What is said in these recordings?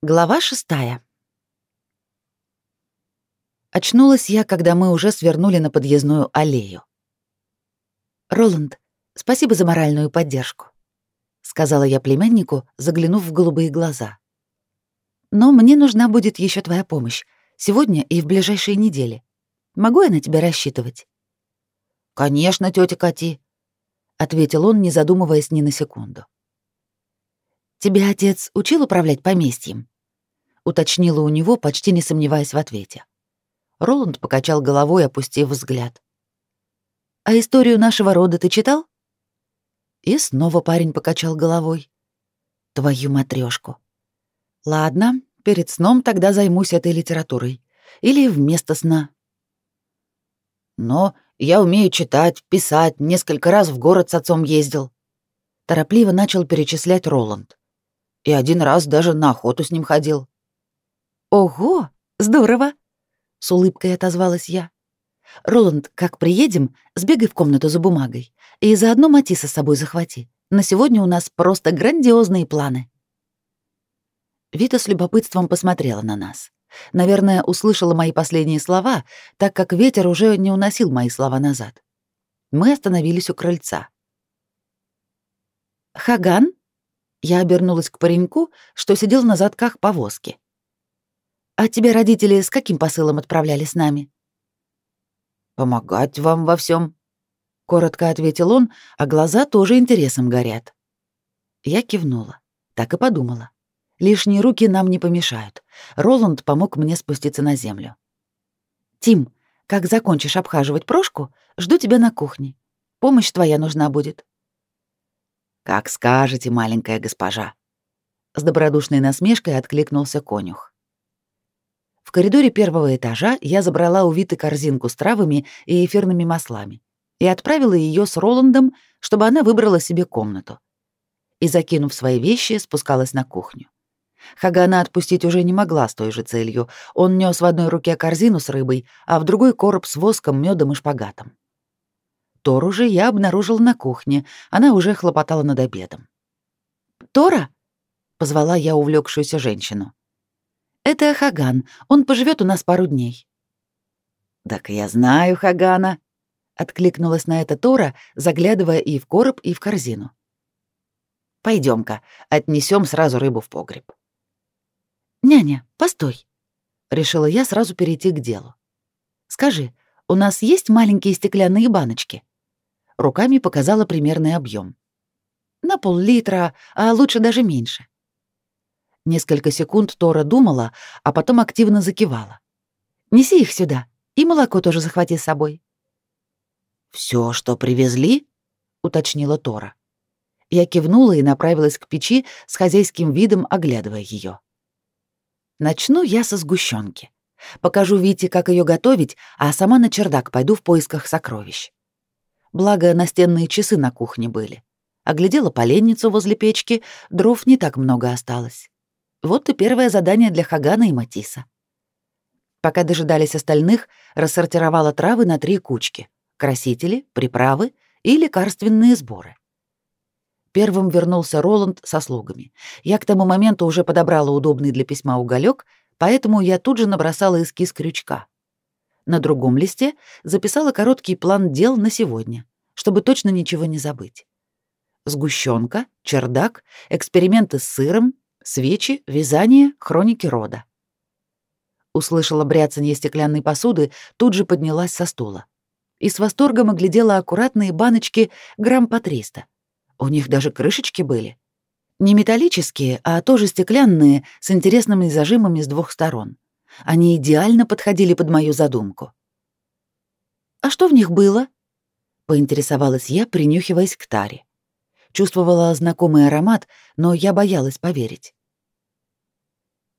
Глава шестая. Очнулась я, когда мы уже свернули на подъездную аллею. «Роланд, спасибо за моральную поддержку», — сказала я племяннику, заглянув в голубые глаза. «Но мне нужна будет еще твоя помощь, сегодня и в ближайшие недели. Могу я на тебя рассчитывать?» «Конечно, тетя Кати», — ответил он, не задумываясь ни на секунду. «Тебя отец учил управлять поместьем?» — уточнила у него, почти не сомневаясь в ответе. Роланд покачал головой, опустив взгляд. «А историю нашего рода ты читал?» И снова парень покачал головой. «Твою матрешку. Ладно, перед сном тогда займусь этой литературой. Или вместо сна». «Но я умею читать, писать, несколько раз в город с отцом ездил». Торопливо начал перечислять Роланд и один раз даже на охоту с ним ходил. Ого, здорово, с улыбкой отозвалась я. Роланд, как приедем, сбегай в комнату за бумагой и заодно Матиса с собой захвати. На сегодня у нас просто грандиозные планы. Вита с любопытством посмотрела на нас. Наверное, услышала мои последние слова, так как ветер уже не уносил мои слова назад. Мы остановились у крыльца. «Хаган?» Я обернулась к пареньку, что сидел на задках повозки. «А тебе родители с каким посылом отправляли с нами?» «Помогать вам во всем, коротко ответил он, а глаза тоже интересом горят. Я кивнула. Так и подумала. Лишние руки нам не помешают. Роланд помог мне спуститься на землю. «Тим, как закончишь обхаживать Прошку, жду тебя на кухне. Помощь твоя нужна будет. «Как скажете, маленькая госпожа!» С добродушной насмешкой откликнулся конюх. В коридоре первого этажа я забрала у Виты корзинку с травами и эфирными маслами и отправила ее с Роландом, чтобы она выбрала себе комнату. И, закинув свои вещи, спускалась на кухню. Хагана отпустить уже не могла с той же целью. Он нес в одной руке корзину с рыбой, а в другой короб с воском, медом и шпагатом. Тору же я обнаружил на кухне. Она уже хлопотала над обедом. «Тора?» — позвала я увлекшуюся женщину. «Это Хаган. Он поживет у нас пару дней». «Так я знаю Хагана», — откликнулась на это Тора, заглядывая и в короб, и в корзину. Пойдем-ка, отнесем сразу рыбу в погреб. «Няня, постой», — решила я сразу перейти к делу. «Скажи, у нас есть маленькие стеклянные баночки?» Руками показала примерный объем. На пол-литра, а лучше даже меньше. Несколько секунд Тора думала, а потом активно закивала. «Неси их сюда, и молоко тоже захвати с собой». Все, что привезли?» — уточнила Тора. Я кивнула и направилась к печи с хозяйским видом, оглядывая ее. Начну я со сгущенки. Покажу Вите, как ее готовить, а сама на чердак пойду в поисках сокровищ. Благо, настенные часы на кухне были. Оглядела поленницу возле печки, дров не так много осталось. Вот и первое задание для Хагана и Матиса. Пока дожидались остальных, рассортировала травы на три кучки — красители, приправы и лекарственные сборы. Первым вернулся Роланд со слугами. Я к тому моменту уже подобрала удобный для письма уголек, поэтому я тут же набросала эскиз крючка — на другом листе записала короткий план дел на сегодня, чтобы точно ничего не забыть. Сгущенка, чердак, эксперименты с сыром, свечи, вязание, хроники рода. Услышала бряцанье стеклянной посуды, тут же поднялась со стула. И с восторгом оглядела аккуратные баночки грамм по 300. У них даже крышечки были. Не металлические, а тоже стеклянные, с интересными зажимами с двух сторон. Они идеально подходили под мою задумку. «А что в них было?» — поинтересовалась я, принюхиваясь к таре. Чувствовала знакомый аромат, но я боялась поверить.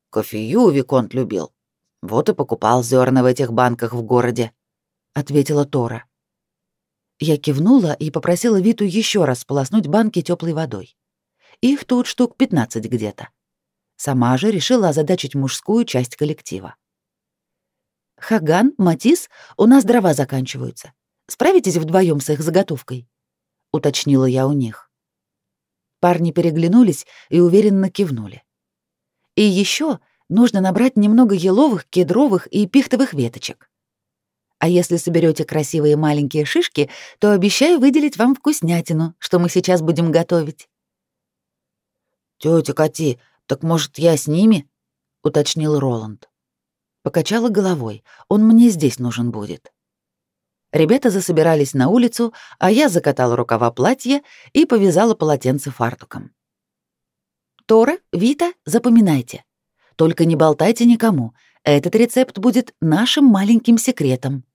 «Кофею Виконт любил. Вот и покупал зерна в этих банках в городе», — ответила Тора. Я кивнула и попросила Виту еще раз сполоснуть банки теплой водой. Их тут штук 15 где-то. Сама же решила озадачить мужскую часть коллектива. «Хаган, Матис, у нас дрова заканчиваются. Справитесь вдвоем с их заготовкой?» — уточнила я у них. Парни переглянулись и уверенно кивнули. И еще нужно набрать немного еловых, кедровых и пихтовых веточек. А если соберете красивые маленькие шишки, то обещаю выделить вам вкуснятину, что мы сейчас будем готовить. Тетя Кати, так может, я с ними? уточнил Роланд. Покачала головой. Он мне здесь нужен будет. Ребята засобирались на улицу, а я закатала рукава платья и повязала полотенце фартуком. Тора, Вита, запоминайте. Только не болтайте никому. Этот рецепт будет нашим маленьким секретом.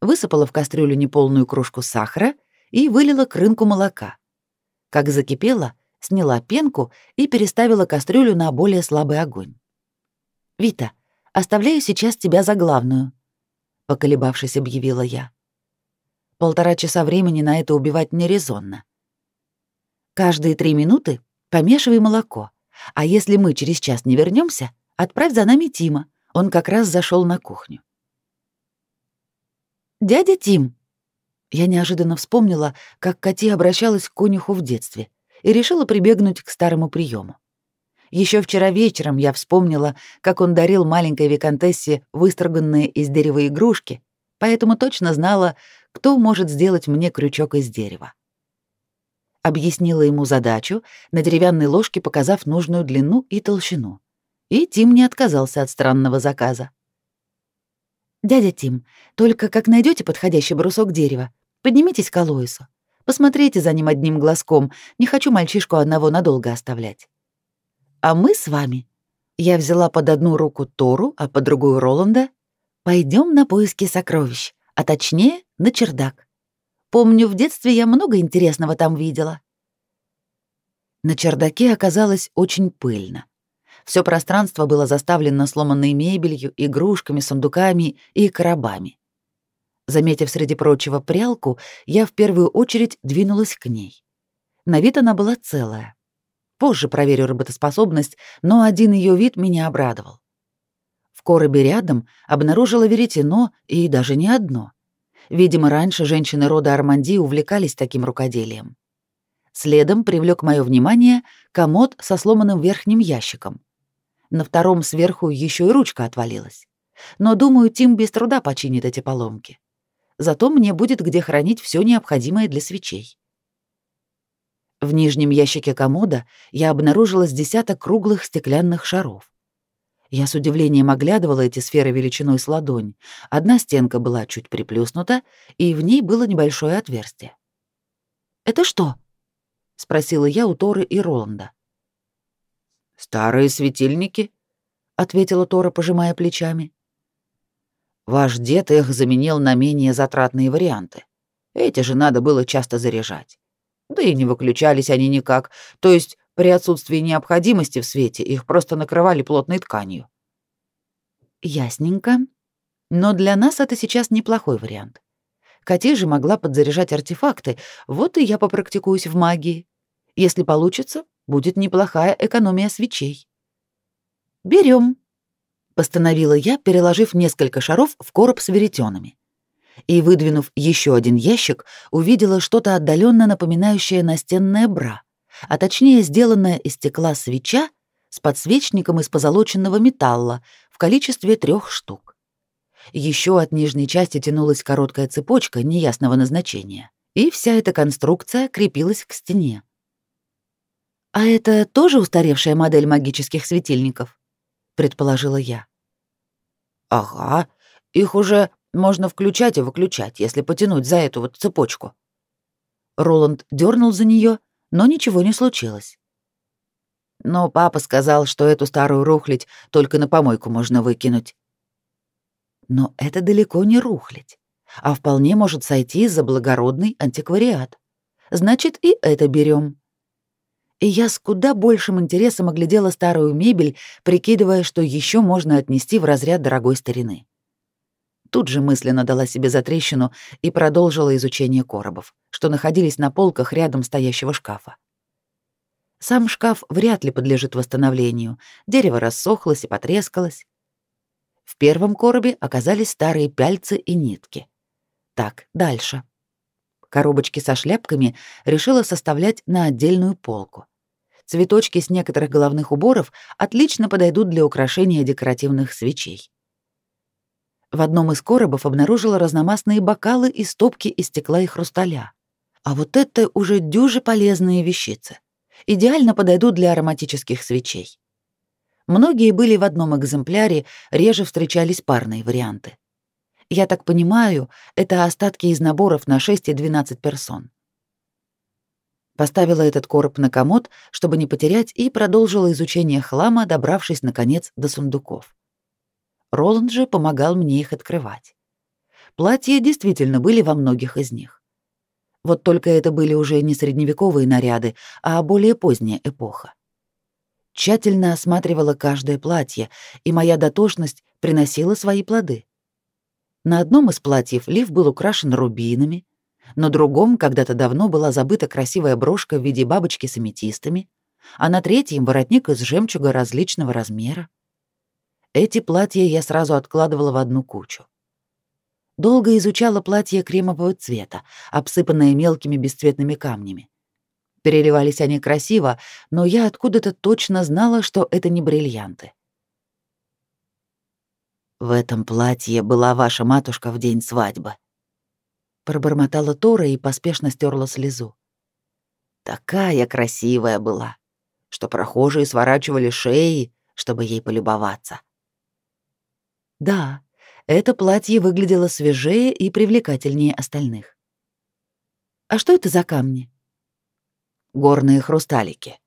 Высыпала в кастрюлю неполную кружку сахара и вылила к рынку молока. Как закипело, сняла пенку и переставила кастрюлю на более слабый огонь. «Вита, оставляю сейчас тебя за главную», — поколебавшись, объявила я. Полтора часа времени на это убивать нерезонно. Каждые три минуты помешивай молоко, а если мы через час не вернемся, отправь за нами Тима, он как раз зашел на кухню. «Дядя Тим!» Я неожиданно вспомнила, как Кати обращалась к конюху в детстве и решила прибегнуть к старому приему. Еще вчера вечером я вспомнила, как он дарил маленькой виконтессе выстроганные из дерева игрушки, поэтому точно знала, кто может сделать мне крючок из дерева. Объяснила ему задачу, на деревянной ложке показав нужную длину и толщину. И Тим не отказался от странного заказа. «Дядя Тим, только как найдете подходящий брусок дерева, поднимитесь к Алоису. Посмотрите за ним одним глазком, не хочу мальчишку одного надолго оставлять. А мы с вами. Я взяла под одну руку Тору, а под другую Роланда. Пойдем на поиски сокровищ, а точнее, на чердак. Помню, в детстве я много интересного там видела. На чердаке оказалось очень пыльно. Все пространство было заставлено сломанной мебелью, игрушками, сундуками и коробами. Заметив среди прочего прялку, я в первую очередь двинулась к ней. На вид она была целая. Позже проверю работоспособность, но один ее вид меня обрадовал. В коробе рядом обнаружила веретено и даже не одно. Видимо, раньше женщины рода Арманди увлекались таким рукоделием. Следом привлек мое внимание комод со сломанным верхним ящиком. На втором сверху еще и ручка отвалилась. Но, думаю, Тим без труда починит эти поломки. Зато мне будет где хранить все необходимое для свечей. В нижнем ящике комода я обнаружила с десяток круглых стеклянных шаров. Я с удивлением оглядывала эти сферы величиной с ладонь. Одна стенка была чуть приплюснута, и в ней было небольшое отверстие. «Это что?» — спросила я у Торы и Роланда. «Старые светильники», — ответила Тора, пожимая плечами. «Ваш дед их заменил на менее затратные варианты. Эти же надо было часто заряжать. Да и не выключались они никак, то есть при отсутствии необходимости в свете их просто накрывали плотной тканью». «Ясненько. Но для нас это сейчас неплохой вариант. Кати же могла подзаряжать артефакты, вот и я попрактикуюсь в магии. Если получится, будет неплохая экономия свечей. Берем, постановила я, переложив несколько шаров в короб с веретенами. И, выдвинув еще один ящик, увидела что-то отдаленно напоминающее настенное бра, а точнее сделанное из стекла свеча с подсвечником из позолоченного металла в количестве трех штук. Еще от нижней части тянулась короткая цепочка неясного назначения, и вся эта конструкция крепилась к стене. «А это тоже устаревшая модель магических светильников?» — предположила я. «Ага, их уже можно включать и выключать, если потянуть за эту вот цепочку». Роланд дернул за нее, но ничего не случилось. Но папа сказал, что эту старую рухлядь только на помойку можно выкинуть. Но это далеко не рухлядь, а вполне может сойти за благородный антиквариат. Значит, и это берем и я с куда большим интересом оглядела старую мебель, прикидывая, что еще можно отнести в разряд дорогой старины. Тут же мысленно дала себе затрещину и продолжила изучение коробов, что находились на полках рядом стоящего шкафа. Сам шкаф вряд ли подлежит восстановлению, дерево рассохлось и потрескалось. В первом коробе оказались старые пяльцы и нитки. Так, дальше. Коробочки со шляпками решила составлять на отдельную полку. Цветочки с некоторых головных уборов отлично подойдут для украшения декоративных свечей. В одном из коробов обнаружила разномастные бокалы и стопки из стекла и хрусталя. А вот это уже дюже полезные вещицы. Идеально подойдут для ароматических свечей. Многие были в одном экземпляре, реже встречались парные варианты. Я так понимаю, это остатки из наборов на 6 и 12 персон. Поставила этот короб на комод, чтобы не потерять, и продолжила изучение хлама, добравшись, наконец, до сундуков. Роланд же помогал мне их открывать. Платья действительно были во многих из них. Вот только это были уже не средневековые наряды, а более поздняя эпоха. Тщательно осматривала каждое платье, и моя дотошность приносила свои плоды. На одном из платьев лиф был украшен рубинами, на другом когда-то давно была забыта красивая брошка в виде бабочки с аметистами, а на третьем — воротник из жемчуга различного размера. Эти платья я сразу откладывала в одну кучу. Долго изучала платье кремового цвета, обсыпанное мелкими бесцветными камнями. Переливались они красиво, но я откуда-то точно знала, что это не бриллианты. «В этом платье была ваша матушка в день свадьбы», — пробормотала Тора и поспешно стерла слезу. «Такая красивая была, что прохожие сворачивали шеи, чтобы ей полюбоваться». Да, это платье выглядело свежее и привлекательнее остальных. «А что это за камни?» «Горные хрусталики».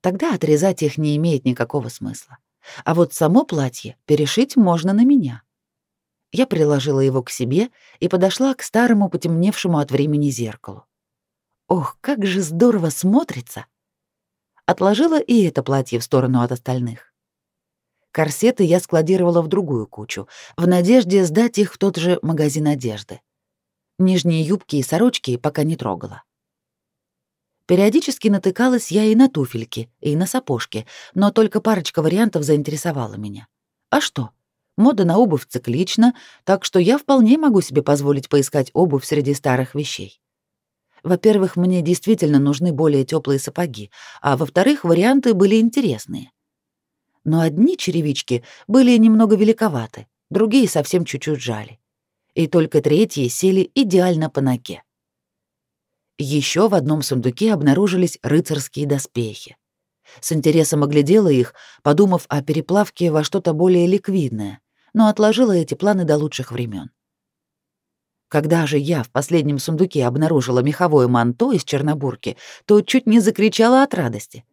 Тогда отрезать их не имеет никакого смысла. А вот само платье перешить можно на меня. Я приложила его к себе и подошла к старому потемневшему от времени зеркалу. Ох, как же здорово смотрится! Отложила и это платье в сторону от остальных. Корсеты я складировала в другую кучу, в надежде сдать их в тот же магазин одежды. Нижние юбки и сорочки пока не трогала. Периодически натыкалась я и на туфельки, и на сапожки, но только парочка вариантов заинтересовала меня. А что? Мода на обувь циклична, так что я вполне могу себе позволить поискать обувь среди старых вещей. Во-первых, мне действительно нужны более теплые сапоги, а во-вторых, варианты были интересные. Но одни черевички были немного великоваты, другие совсем чуть-чуть жали. И только третьи сели идеально по ноге. Еще в одном сундуке обнаружились рыцарские доспехи. С интересом оглядела их, подумав о переплавке во что-то более ликвидное, но отложила эти планы до лучших времен. Когда же я в последнем сундуке обнаружила меховое манто из Чернобурки, то чуть не закричала от радости.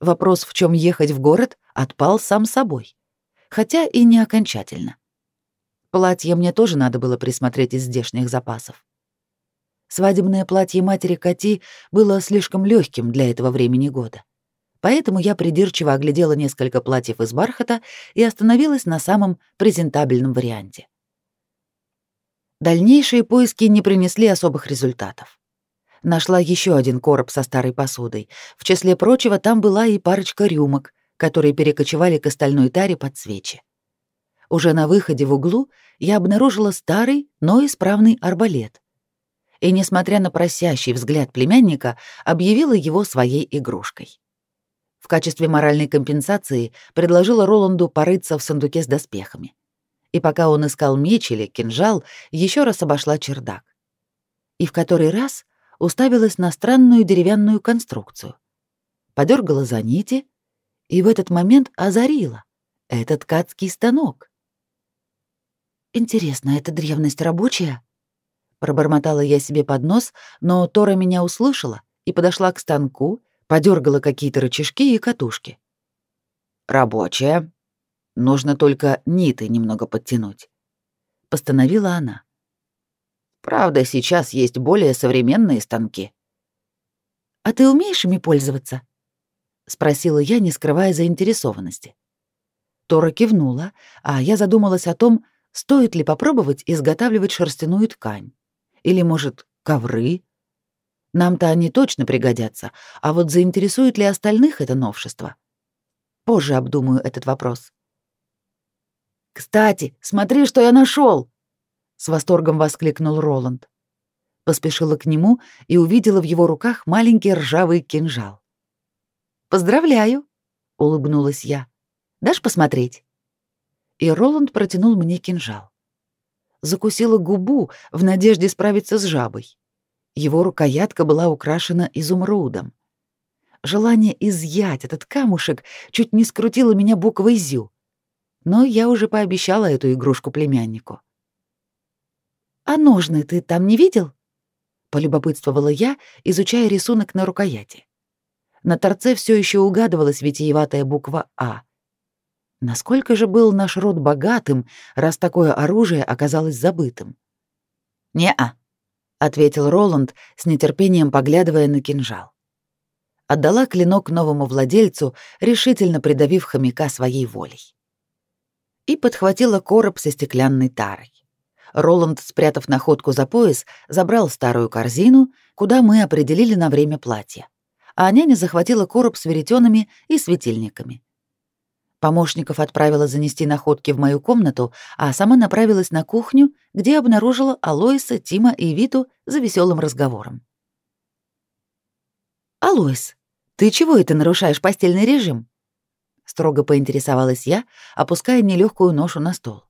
Вопрос, в чем ехать в город, отпал сам собой. Хотя и не окончательно. Платье мне тоже надо было присмотреть из здешних запасов. Свадебное платье матери Кати было слишком легким для этого времени года. Поэтому я придирчиво оглядела несколько платьев из бархата и остановилась на самом презентабельном варианте. Дальнейшие поиски не принесли особых результатов. Нашла еще один короб со старой посудой. В числе прочего, там была и парочка рюмок, которые перекочевали к остальной таре под свечи. Уже на выходе в углу я обнаружила старый, но исправный арбалет, и, несмотря на просящий взгляд племянника, объявила его своей игрушкой. В качестве моральной компенсации предложила Роланду порыться в сундуке с доспехами. И пока он искал меч или кинжал, еще раз обошла чердак. И в который раз уставилась на странную деревянную конструкцию. Подергала за нити и в этот момент озарила. этот ткацкий станок. Интересно, эта древность рабочая? Пробормотала я себе под нос, но Тора меня услышала и подошла к станку, подергала какие-то рычажки и катушки. «Рабочая. Нужно только ниты немного подтянуть», — постановила она. «Правда, сейчас есть более современные станки». «А ты умеешь ими пользоваться?» — спросила я, не скрывая заинтересованности. Тора кивнула, а я задумалась о том, стоит ли попробовать изготавливать шерстяную ткань. Или, может, ковры? Нам-то они точно пригодятся, а вот заинтересует ли остальных это новшество? Позже обдумаю этот вопрос. «Кстати, смотри, что я нашел! с восторгом воскликнул Роланд. Поспешила к нему и увидела в его руках маленький ржавый кинжал. Поздравляю, улыбнулась я. Дашь посмотреть? И Роланд протянул мне кинжал. Закусила губу в надежде справиться с жабой. Его рукоятка была украшена изумрудом. Желание изъять этот камушек чуть не скрутило меня буквой «зю». Но я уже пообещала эту игрушку племяннику. «А ножны ты там не видел?» — полюбопытствовала я, изучая рисунок на рукояти. На торце все еще угадывалась витиеватая буква «А». Насколько же был наш род богатым, раз такое оружие оказалось забытым? «Не-а», — ответил Роланд, с нетерпением поглядывая на кинжал отдала клинок новому владельцу, решительно придавив хомяка своей волей. И подхватила короб со стеклянной тарой. Роланд, спрятав находку за пояс, забрал старую корзину, куда мы определили на время платья, а няня захватила короб с веретенами и светильниками. Помощников отправила занести находки в мою комнату, а сама направилась на кухню, где обнаружила Алоиса, Тима и Виту за веселым разговором. «Алоис, ты чего это нарушаешь постельный режим?» Строго поинтересовалась я, опуская нелегкую ношу на стол.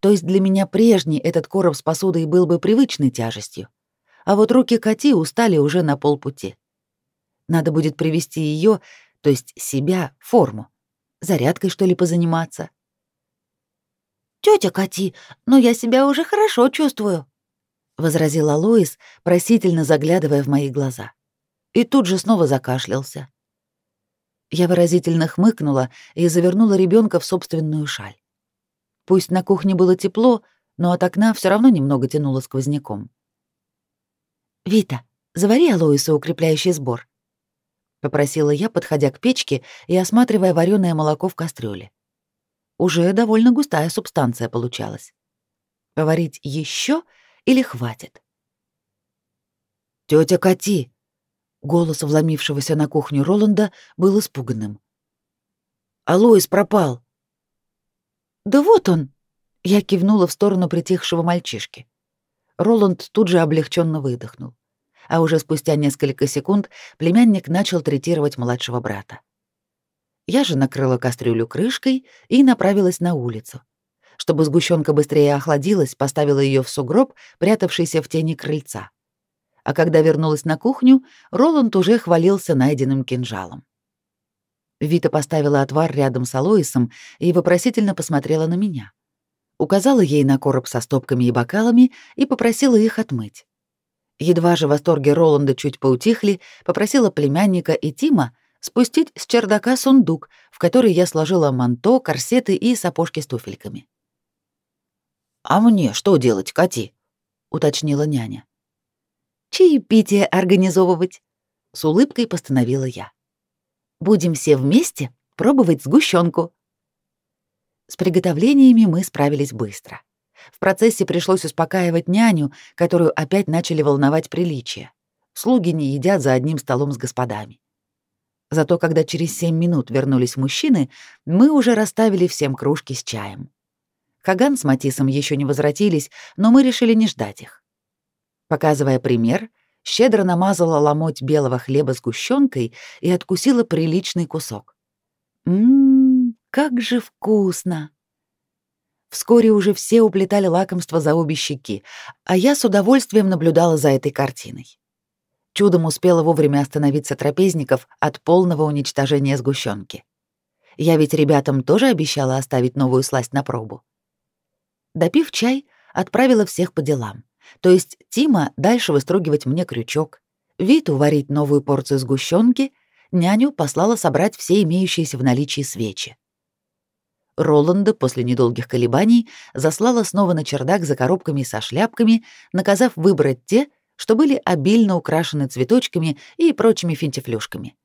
То есть для меня прежний этот короб с посудой был бы привычной тяжестью, а вот руки Кати устали уже на полпути. Надо будет привести ее, то есть себя, в форму. Зарядкой, что ли, позаниматься. Тетя Кати, но я себя уже хорошо чувствую», — возразила Лоис, просительно заглядывая в мои глаза и тут же снова закашлялся. Я выразительно хмыкнула и завернула ребенка в собственную шаль. Пусть на кухне было тепло, но от окна все равно немного тянуло сквозняком. «Вита, завари Алоису укрепляющий сбор», — попросила я, подходя к печке и осматривая вареное молоко в кастрюле. Уже довольно густая субстанция получалась. Поварить еще или хватит? Тетя Кати, Голос вломившегося на кухню Роланда был испуганным. «Алоис пропал!» «Да вот он!» — я кивнула в сторону притихшего мальчишки. Роланд тут же облегченно выдохнул. А уже спустя несколько секунд племянник начал третировать младшего брата. Я же накрыла кастрюлю крышкой и направилась на улицу. Чтобы сгущенка быстрее охладилась, поставила ее в сугроб, прятавшийся в тени крыльца а когда вернулась на кухню, Роланд уже хвалился найденным кинжалом. Вита поставила отвар рядом с Алоисом и вопросительно посмотрела на меня. Указала ей на короб со стопками и бокалами и попросила их отмыть. Едва же восторги Роланда чуть поутихли, попросила племянника и Тима спустить с чердака сундук, в который я сложила манто, корсеты и сапожки с туфельками. «А мне что делать, Кати?» — уточнила няня чаепитие организовывать», — с улыбкой постановила я. «Будем все вместе пробовать сгущенку. С приготовлениями мы справились быстро. В процессе пришлось успокаивать няню, которую опять начали волновать приличия. Слуги не едят за одним столом с господами. Зато когда через семь минут вернулись мужчины, мы уже расставили всем кружки с чаем. Каган с Матисом еще не возвратились, но мы решили не ждать их. Показывая пример, щедро намазала ломоть белого хлеба сгущенкой и откусила приличный кусок. Ммм, как же вкусно! Вскоре уже все уплетали лакомство за обе щеки, а я с удовольствием наблюдала за этой картиной. Чудом успела вовремя остановиться трапезников от полного уничтожения сгущенки. Я ведь ребятам тоже обещала оставить новую сласть на пробу. Допив чай, отправила всех по делам. То есть Тима дальше выстругивать мне крючок, Виту варить новую порцию сгущенки, няню послала собрать все имеющиеся в наличии свечи. Роланда после недолгих колебаний заслала снова на чердак за коробками со шляпками, наказав выбрать те, что были обильно украшены цветочками и прочими финтифлюшками.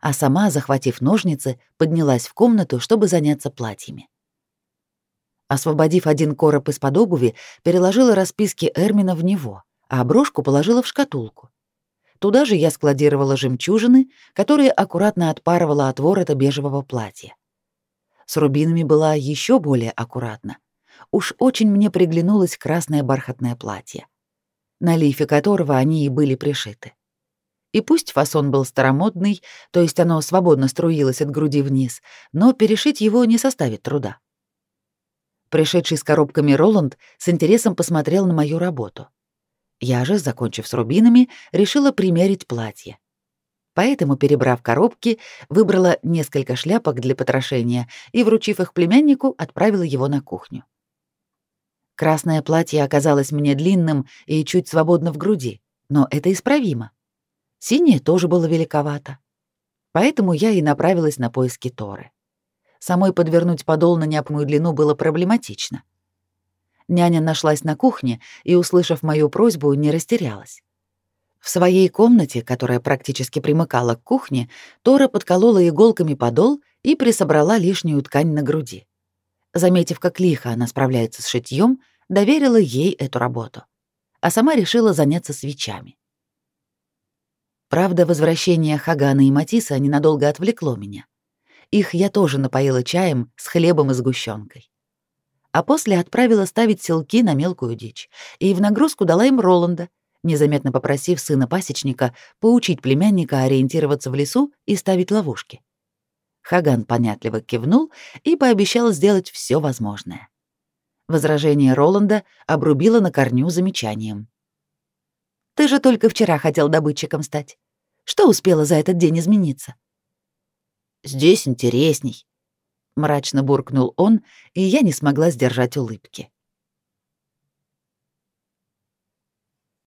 А сама, захватив ножницы, поднялась в комнату, чтобы заняться платьями. Освободив один короб из-под обуви, переложила расписки Эрмина в него, а брошку положила в шкатулку. Туда же я складировала жемчужины, которые аккуратно отпарывала от ворота бежевого платья. С рубинами была еще более аккуратна. Уж очень мне приглянулось красное бархатное платье, на лифе которого они и были пришиты. И пусть фасон был старомодный, то есть оно свободно струилось от груди вниз, но перешить его не составит труда. Пришедший с коробками Роланд с интересом посмотрел на мою работу. Я же, закончив с рубинами, решила примерить платье. Поэтому, перебрав коробки, выбрала несколько шляпок для потрошения и, вручив их племяннику, отправила его на кухню. Красное платье оказалось мне длинным и чуть свободно в груди, но это исправимо. Синее тоже было великовато. Поэтому я и направилась на поиски Торы. Самой подвернуть подол на необходимую длину было проблематично. Няня нашлась на кухне и, услышав мою просьбу, не растерялась. В своей комнате, которая практически примыкала к кухне, Тора подколола иголками подол и присобрала лишнюю ткань на груди. Заметив, как лихо она справляется с шитьем, доверила ей эту работу, а сама решила заняться свечами. Правда, возвращение Хагана и Матиса ненадолго отвлекло меня. Их я тоже напоила чаем с хлебом и сгущенкой. А после отправила ставить селки на мелкую дичь и в нагрузку дала им Роланда, незаметно попросив сына пасечника поучить племянника ориентироваться в лесу и ставить ловушки. Хаган понятливо кивнул и пообещал сделать все возможное. Возражение Роланда обрубило на корню замечанием. «Ты же только вчера хотел добытчиком стать. Что успело за этот день измениться? Здесь интересней, мрачно буркнул он, и я не смогла сдержать улыбки.